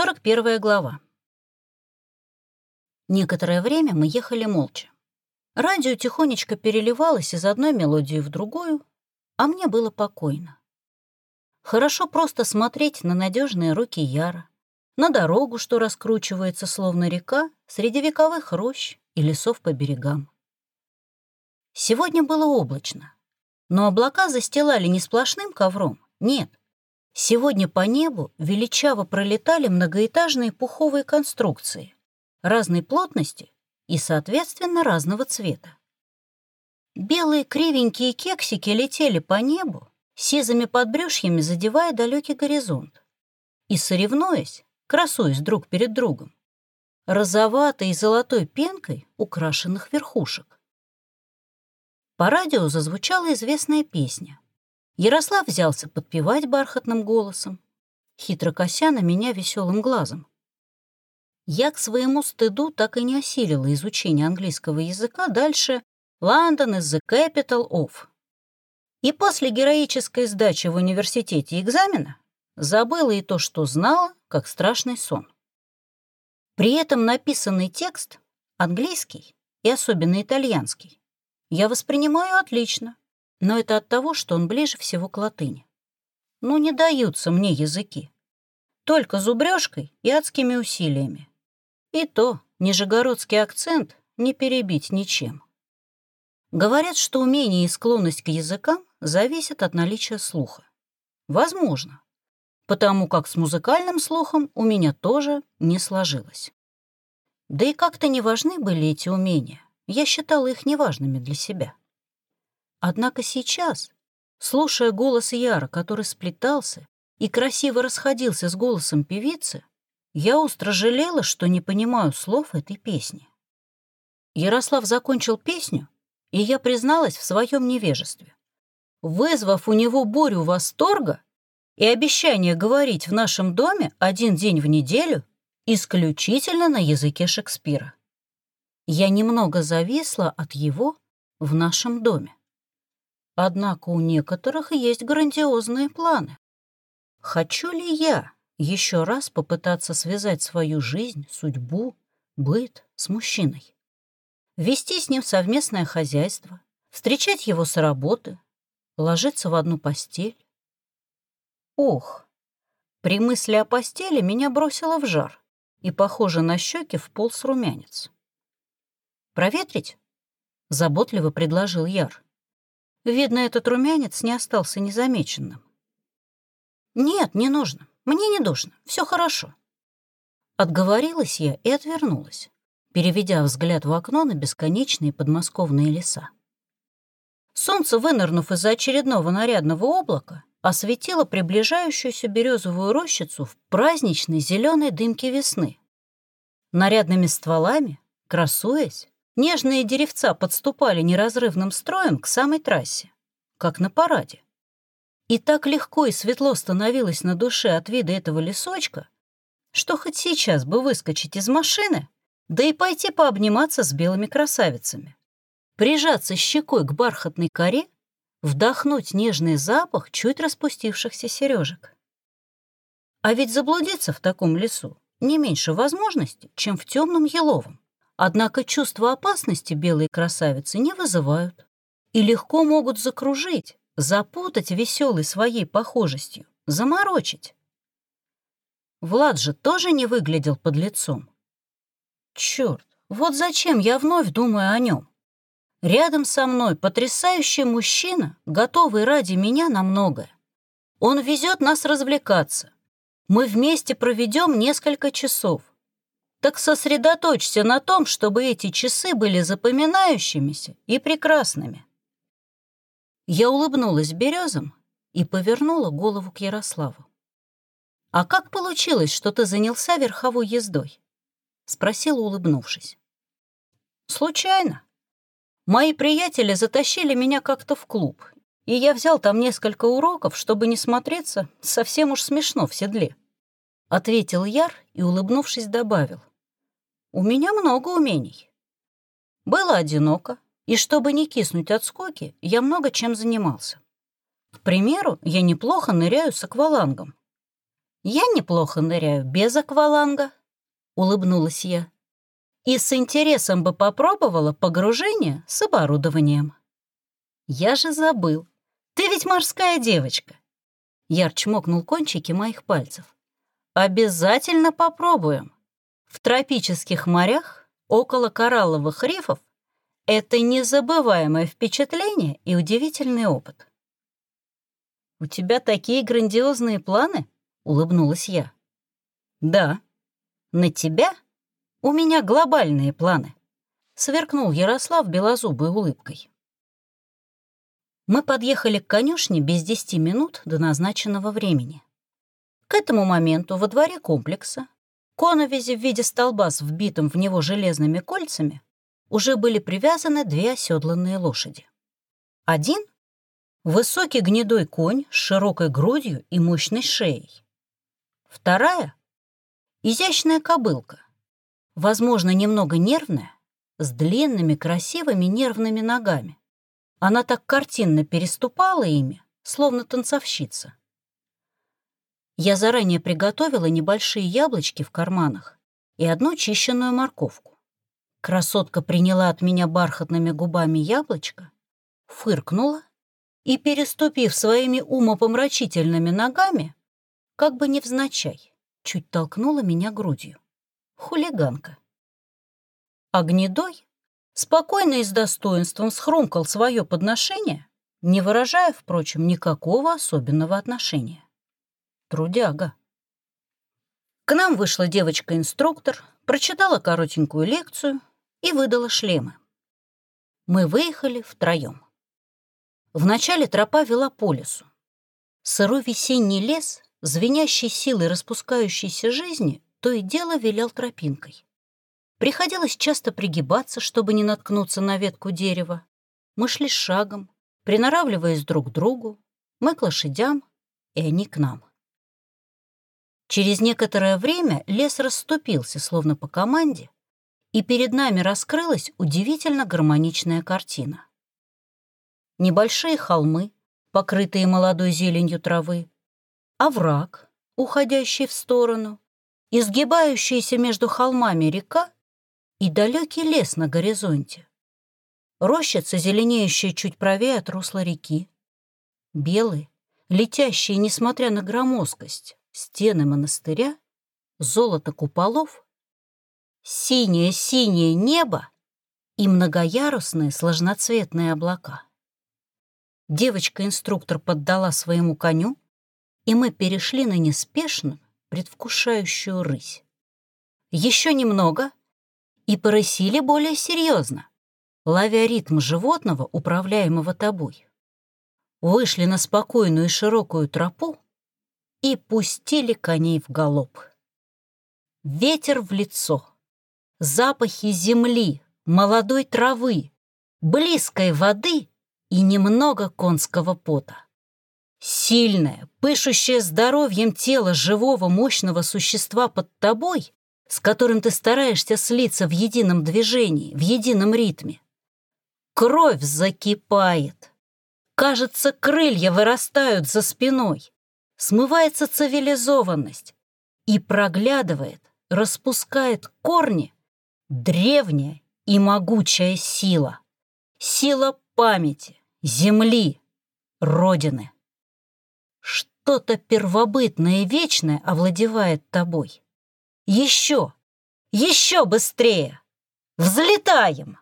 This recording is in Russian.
41 глава. Некоторое время мы ехали молча. Радио тихонечко переливалось из одной мелодии в другую, а мне было покойно. Хорошо просто смотреть на надежные руки Яра, на дорогу, что раскручивается словно река среди вековых рощ и лесов по берегам. Сегодня было облачно, но облака застилали не сплошным ковром, нет. Сегодня по небу величаво пролетали многоэтажные пуховые конструкции разной плотности и, соответственно, разного цвета. Белые кривенькие кексики летели по небу, сизыми подбрюшьями задевая далекий горизонт. И, соревнуясь, красуясь друг перед другом, розоватой и золотой пенкой украшенных верхушек. По радио зазвучала известная песня. Ярослав взялся подпевать бархатным голосом, хитро кося на меня веселым глазом. Я к своему стыду так и не осилила изучение английского языка дальше «London is the capital of». И после героической сдачи в университете экзамена забыла и то, что знала, как страшный сон. При этом написанный текст, английский и особенно итальянский, я воспринимаю отлично, но это от того, что он ближе всего к латыни. Ну, не даются мне языки. Только зубрежкой и адскими усилиями. И то нижегородский акцент не перебить ничем. Говорят, что умение и склонность к языкам зависят от наличия слуха. Возможно, потому как с музыкальным слухом у меня тоже не сложилось. Да и как-то не важны были эти умения. Я считала их неважными для себя. Однако сейчас, слушая голос Яра, который сплетался и красиво расходился с голосом певицы, я остро жалела, что не понимаю слов этой песни. Ярослав закончил песню, и я призналась в своем невежестве. Вызвав у него бурю восторга и обещание говорить в нашем доме один день в неделю исключительно на языке Шекспира. Я немного зависла от его в нашем доме. Однако у некоторых есть грандиозные планы. Хочу ли я еще раз попытаться связать свою жизнь, судьбу, быт с мужчиной? Вести с ним совместное хозяйство, встречать его с работы, ложиться в одну постель? Ох, при мысли о постели меня бросило в жар, и, похоже, на щеки вполз румянец. «Проветрить?» — заботливо предложил Яр. Видно, этот румянец не остался незамеченным. «Нет, не нужно. Мне не душно. Все хорошо». Отговорилась я и отвернулась, переведя взгляд в окно на бесконечные подмосковные леса. Солнце, вынырнув из-за очередного нарядного облака, осветило приближающуюся березовую рощицу в праздничной зеленой дымке весны. Нарядными стволами, красуясь, Нежные деревца подступали неразрывным строем к самой трассе, как на параде. И так легко и светло становилось на душе от вида этого лесочка, что хоть сейчас бы выскочить из машины, да и пойти пообниматься с белыми красавицами, прижаться щекой к бархатной коре, вдохнуть нежный запах чуть распустившихся сережек. А ведь заблудиться в таком лесу не меньше возможности, чем в темном еловом. Однако чувство опасности белые красавицы не вызывают и легко могут закружить, запутать веселой своей похожестью, заморочить. Влад же тоже не выглядел под лицом. Черт, вот зачем я вновь думаю о нем. Рядом со мной потрясающий мужчина, готовый ради меня на многое. Он везет нас развлекаться. Мы вместе проведем несколько часов. Так сосредоточься на том, чтобы эти часы были запоминающимися и прекрасными. Я улыбнулась березам и повернула голову к Ярославу. «А как получилось, что ты занялся верховой ездой?» — спросила, улыбнувшись. «Случайно. Мои приятели затащили меня как-то в клуб, и я взял там несколько уроков, чтобы не смотреться совсем уж смешно в седле», — ответил Яр и, улыбнувшись, добавил. У меня много умений. Было одиноко, и чтобы не киснуть от скуки, я много чем занимался. К примеру, я неплохо ныряю с аквалангом. Я неплохо ныряю без акваланга, улыбнулась я. И с интересом бы попробовала погружение с оборудованием. Я же забыл. Ты ведь морская девочка. Яр чмокнул кончики моих пальцев. Обязательно попробуем. В тропических морях, около коралловых рифов, это незабываемое впечатление и удивительный опыт. «У тебя такие грандиозные планы?» — улыбнулась я. «Да. На тебя у меня глобальные планы», — сверкнул Ярослав белозубой улыбкой. Мы подъехали к конюшне без десяти минут до назначенного времени. К этому моменту во дворе комплекса коновизи в виде столба с вбитым в него железными кольцами уже были привязаны две оседланные лошади. Один Высокий гнедой конь с широкой грудью и мощной шеей. Вторая — изящная кобылка, возможно, немного нервная, с длинными красивыми нервными ногами. Она так картинно переступала ими, словно танцовщица. Я заранее приготовила небольшие яблочки в карманах и одну чищенную морковку. Красотка приняла от меня бархатными губами яблочко, фыркнула и, переступив своими умопомрачительными ногами, как бы невзначай, чуть толкнула меня грудью. Хулиганка. Огнедой спокойно и с достоинством схрумкал свое подношение, не выражая, впрочем, никакого особенного отношения. Трудяга. К нам вышла девочка-инструктор, прочитала коротенькую лекцию и выдала шлемы. Мы выехали втроем. Вначале тропа вела по лесу. Сырой весенний лес, звенящий силой распускающейся жизни, то и дело вилял тропинкой. Приходилось часто пригибаться, чтобы не наткнуться на ветку дерева. Мы шли шагом, приноравливаясь друг к другу, мы к лошадям, и они к нам. Через некоторое время лес расступился, словно по команде, и перед нами раскрылась удивительно гармоничная картина небольшие холмы, покрытые молодой зеленью травы, овраг, уходящий в сторону, изгибающаяся между холмами река и далекий лес на горизонте. Рощица, зеленеющая чуть правее от русла реки. Белые, летящие, несмотря на громоздкость, стены монастыря, золото куполов, синее-синее небо и многоярусные сложноцветные облака. Девочка-инструктор поддала своему коню, и мы перешли на неспешную, предвкушающую рысь. Еще немного, и порысили более серьезно, ловя ритм животного, управляемого тобой. Вышли на спокойную и широкую тропу и пустили коней в галоп. Ветер в лицо, запахи земли, молодой травы, близкой воды и немного конского пота. Сильное, пышущее здоровьем тело живого мощного существа под тобой, с которым ты стараешься слиться в едином движении, в едином ритме. Кровь закипает. Кажется, крылья вырастают за спиной. Смывается цивилизованность и проглядывает, распускает корни древняя и могучая сила. Сила памяти, земли, родины. Что-то первобытное и вечное овладевает тобой. Еще, еще быстрее! Взлетаем!